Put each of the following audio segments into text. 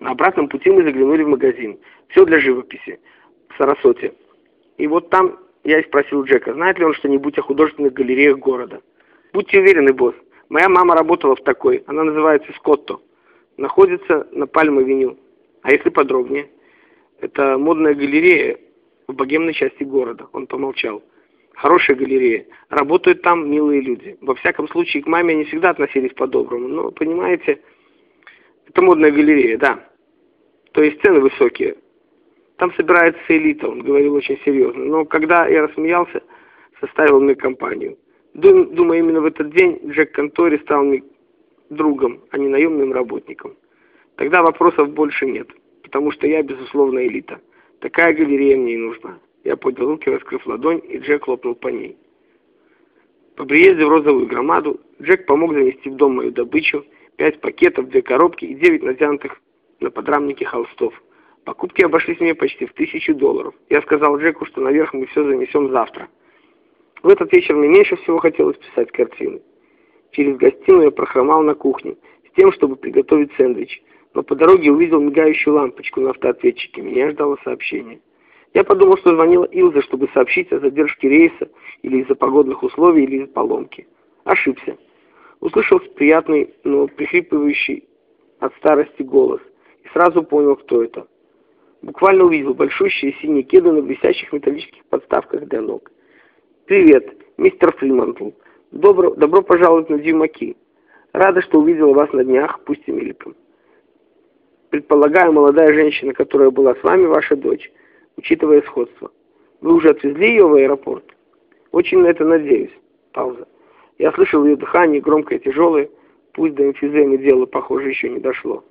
На обратном пути мы заглянули в магазин. Все для живописи. В Сарасоте. И вот там я и спросил Джека, знает ли он что-нибудь о художественных галереях города. Будьте уверены, босс. Моя мама работала в такой. Она называется Скотто. Находится на Пальм-авеню. А если подробнее? Это модная галерея в богемной части города. Он помолчал. Хорошая галерея. Работают там милые люди. Во всяком случае, к маме они всегда относились по-доброму. Но, понимаете, это модная галерея, да. То есть цены высокие. Там собирается элита, он говорил очень серьезно. Но когда я рассмеялся, составил мне компанию. Думаю, именно в этот день Джек Контори стал мне другом, а не наемным работником. Тогда вопросов больше нет, потому что я, безусловно, элита. Такая галерея мне и нужна. Я поднял руки, раскрыв ладонь, и Джек хлопнул по ней. По приезде в розовую громаду Джек помог занести в дом мою добычу, пять пакетов, две коробки и девять натянутых на подрамнике холстов. Покупки обошлись мне почти в тысячу долларов. Я сказал Джеку, что наверх мы все занесем завтра. В этот вечер мне меньше всего хотелось писать картины. Через гостиную я прохромал на кухню с тем, чтобы приготовить сэндвич, но по дороге увидел мигающую лампочку на автоответчике. Меня ждало сообщение. Я подумал, что звонила Илза, чтобы сообщить о задержке рейса или из-за погодных условий, или из-за поломки. Ошибся. Услышал приятный, но прихрипывающий от старости голос и сразу понял, кто это. Буквально увидел большущие синие кеды на висящих металлических подставках для ног. «Привет, мистер Фримантл. Добро, добро пожаловать на Дюмаки. Рада, что увидела вас на днях, пусть и мельком. Предполагаю, молодая женщина, которая была с вами, ваша дочь, учитывая сходство. Вы уже отвезли ее в аэропорт? Очень на это надеюсь. Пауза. Я слышал ее дыхание, громкое, тяжелое, пусть до эмфиземы дело, похоже, еще не дошло.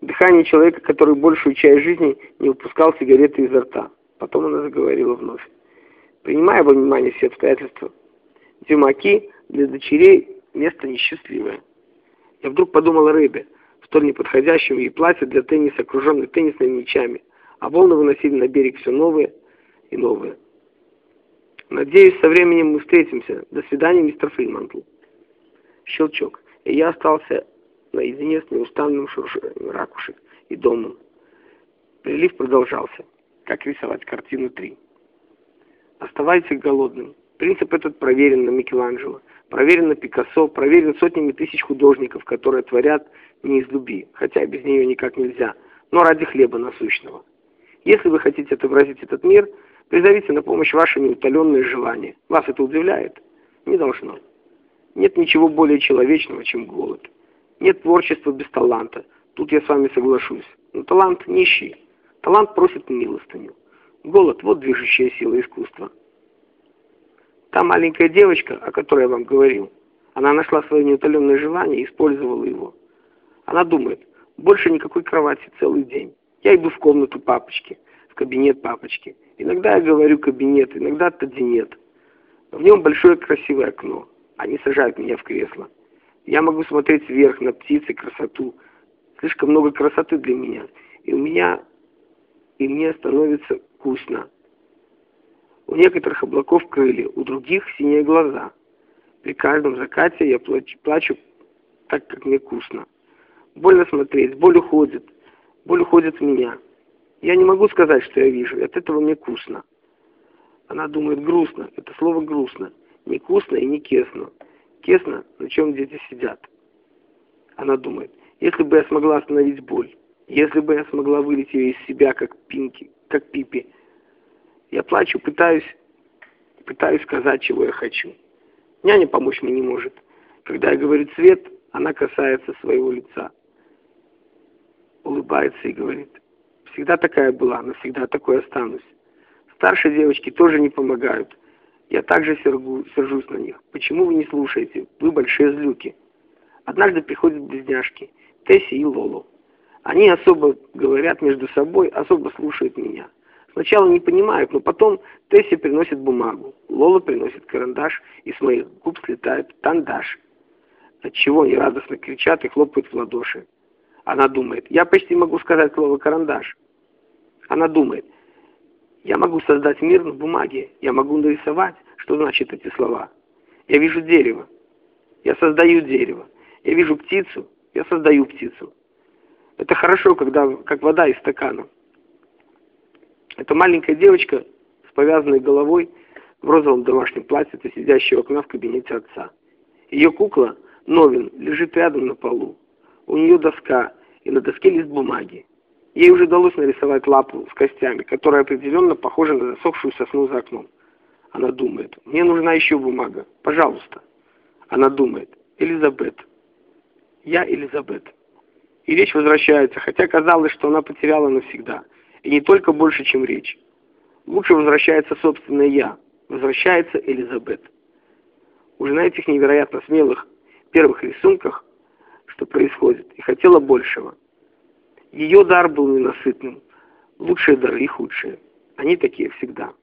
Дыхание человека, который большую часть жизни не выпускал сигареты изо рта. Потом она заговорила вновь. Принимая во внимание все обстоятельства, Дюмаки для дочерей место несчастливое. Я вдруг подумал о рыбе, столь неподходящем ей платье для тенниса, окруженной теннисными мячами, а волны выносили на берег все новые и новые. Надеюсь, со временем мы встретимся. До свидания, мистер Фримантл. Щелчок. И я остался наедине с неустанным шуршанием ракушек и домом. Прилив продолжался. Как рисовать картину 3. Оставайтесь голодным. Принцип этот проверен на Микеланджело, проверен на Пикассо, проверен сотнями тысяч художников, которые творят не из любви, хотя без нее никак нельзя, но ради хлеба насущного. Если вы хотите отобразить этот мир, призовите на помощь ваши неутоленные желания. Вас это удивляет? Не должно. Нет ничего более человечного, чем голод. Нет творчества без таланта. Тут я с вами соглашусь. Но талант нищий. Талант просит милостыню. Голод – вот движущая сила искусства. Та маленькая девочка, о которой я вам говорил, она нашла свое неутоленное желание и использовала его. Она думает, больше никакой кровати целый день. Я иду в комнату папочки, в кабинет папочки. Иногда я говорю кабинет, иногда кабинет. В нем большое красивое окно. Они сажают меня в кресло. Я могу смотреть вверх на птиц и красоту. Слишком много красоты для меня. И у меня... И мне становится вкусно. У некоторых облаков крылья, у других синие глаза. При каждом закате я плачу, плачу так, как мне вкусно. Больно смотреть, боль уходит. Боль уходит в меня. Я не могу сказать, что я вижу. От этого мне вкусно. Она думает грустно. Это слово грустно. Не вкусно и не кесно. Кесно, на чем дети сидят. Она думает, если бы я смогла остановить боль, если бы я смогла вылить ее из себя, как Пинки, как Пипи. Я плачу, пытаюсь, пытаюсь сказать, чего я хочу. Няня помочь мне не может. Когда я говорю «цвет», она касается своего лица. Улыбается и говорит, всегда такая была, навсегда такой останусь. Старшие девочки тоже не помогают. Я также сергу, сержусь на них. Почему вы не слушаете? Вы большие злюки. Однажды приходят близняшки, Тесси и Лолу. Они особо говорят между собой, особо слушают меня. Сначала не понимают, но потом Тесси приносит бумагу, Лола приносит карандаш, и с моих губ слетает тандаш. Отчего они радостно кричат и хлопают в ладоши. Она думает, я почти могу сказать слово «карандаш». Она думает, я могу создать мир на бумаге, я могу нарисовать, что значит эти слова. Я вижу дерево, я создаю дерево. Я вижу птицу, я создаю птицу. Это хорошо, когда как вода из стакана. Это маленькая девочка с повязанной головой в розовом домашнем платье, сидящая у окна в кабинете отца. Ее кукла, Новин, лежит рядом на полу. У нее доска, и на доске лист бумаги. Ей уже удалось нарисовать лапу с костями, которая определенно похожа на засохшую сосну за окном. Она думает, мне нужна еще бумага, пожалуйста. Она думает, Элизабет. Я Элизабет. И речь возвращается, хотя казалось, что она потеряла навсегда. И не только больше, чем речь. Лучше возвращается собственное «я». Возвращается Элизабет. Уже на этих невероятно смелых первых рисунках, что происходит, и хотела большего. Ее дар был ненасытным. Лучшие дары и худшие. Они такие всегда.